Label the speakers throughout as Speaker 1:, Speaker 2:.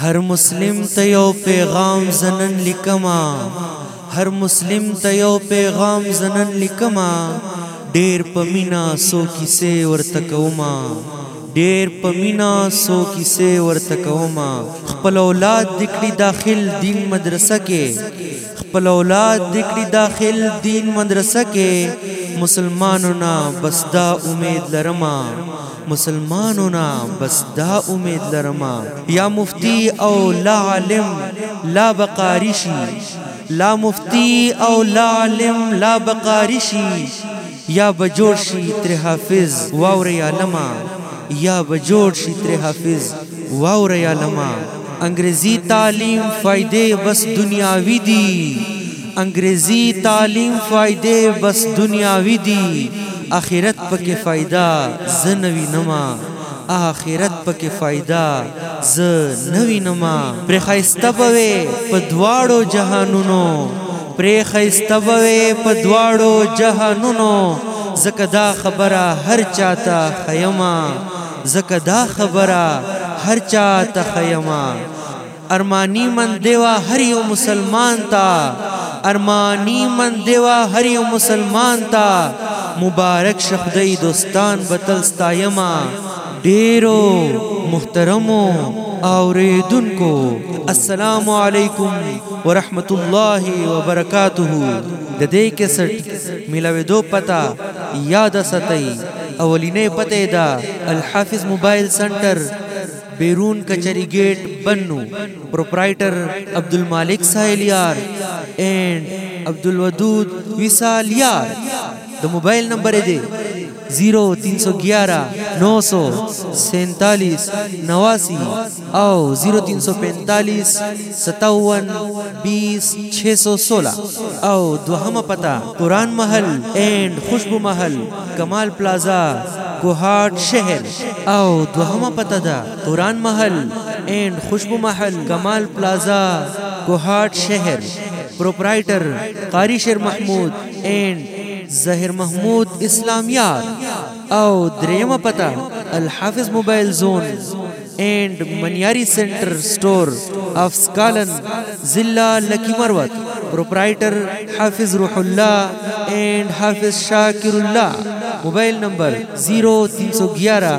Speaker 1: هر مسلم ته یو پیغام زنن لیکما هر مسلم ته یو پیغام زنن لیکما ډیر په مینا سو کیسه ورته کوما ډیر په مینا سو کیسه ورته کوما خپل اولاد دکړي داخل دین مدرسه کې خپل اولاد دکړي داخل دین مدرسه کې مسلمانو نه بس دا امید لرم مسلمانو نه بس دا امید لرم یا مفتی او لا عالم لا بقاری شي لا مفتی او لا عالم لا بقاری شي يا به جوړ شي ترې حافظ واورئ عالمه يا به جوړ شي ترې حافظ واورئ عالمه انګرېزي تعليم فايدې بس دنياوي دي انګرېزي تعليم فايدې بس دنياوي دي اخرت پکې فايده زه نه وينمه آخرت پکې فائدہ ز نوی نما پر خایسته بوي په دواړو جهانونو پرې ښایسته به وې په دواړو جهانونو ځکه دا خبره هر چا ته خیمه ځکه دا خبره هر چا ته خیمه ارمانی من دیوا هر یو مسلمان تا ارمانی من دیوا هر یو مسلمان تا مبارک شخدای دوستان بتل ستایما ډیرو محترمو اوریدونکو السلام علیکم ورحمت الله وبرکاته د دې کیسټ ملاویدو پتا یاد ساتئ اولینې پته دا الحافظ موبایل سنټر بیرون کچری گیټ بنو پروپرایټر عبدالمالک ساحلیار اینڈ عبدالودود ویسالیار د موبایل نمبر دی زیرو تین سو ګیارا نو سو سینتالیس نواسی او زیرو تین سو پینتالیس ستاون بیس چھ سو سولہ او دوہم پتا قرآن محل اینڈ خوشبو محل کمال پلازا کوهاټ شهر او دوهمه پته ده قرآن محل اینډ خوشبو محل کمال پلازا کوهاټ شهر پروپرایټر قاری شیر محمود اینډ ظاهر محمود اسلامیار او دریمه پته الحافظ موبایل زون اینڈ منیاری سینٹر سٹور آف سکالن ضلع لکی مروت پروپرائٹر حافظ روح اللہ اینڈ حافظ شاکر اللہ موبائل نمبر زیرو تین سو گیارہ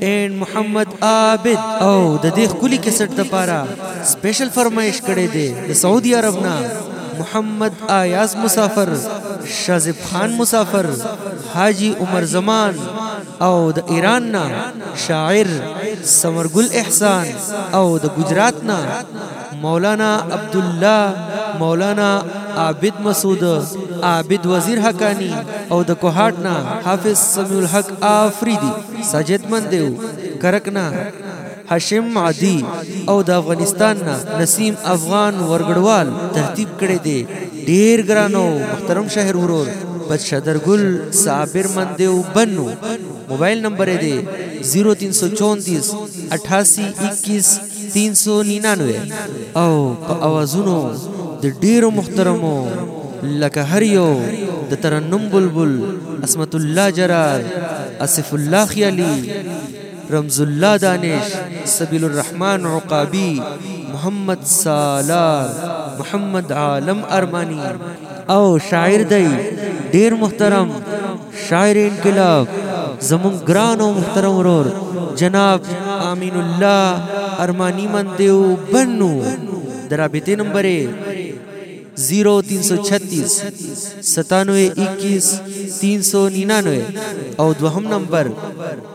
Speaker 1: اینډ محمد عابد او د دې خولي کیسټ لپاره سپیشل فرمایش کړي دي د سعودي عرب نه محمد آیاز مسافر شازب خان مسافر حاجی عمر زمان او د ایران نه شاعر سمرګل احسان او د ګجرات نه مولانا عبدالله مولانا عابد مسعود عابد وزیر حقانی او د کوهاټ نه حافظ سمیع الحق آفریدی سجد مندیو کرکنا هاشم عادی او د افغانستان نه نسیم افغان ورګړوال ترتیب کړي دي ډیر ګرانو محترم شهر ورور بد شدرګل صابر مندیو بنو موبایل نمبر دی 0334 88 21 399 او په اوازونو د ډیرو محترمو لکه هر یو د ترنم بلبل اسمت الله جرار اسف الله خیالی رمز الله دانش سبیل الرحمن عقابی محمد سالار محمد عالم ارمانی او شاعر دی ډیر محترم شاعر انقلاب زمون ګران او محترم ورور جناب امین الله ارمانی من دیو بنو درابطه نمبر 0336 9721 399 او دوهم نمبر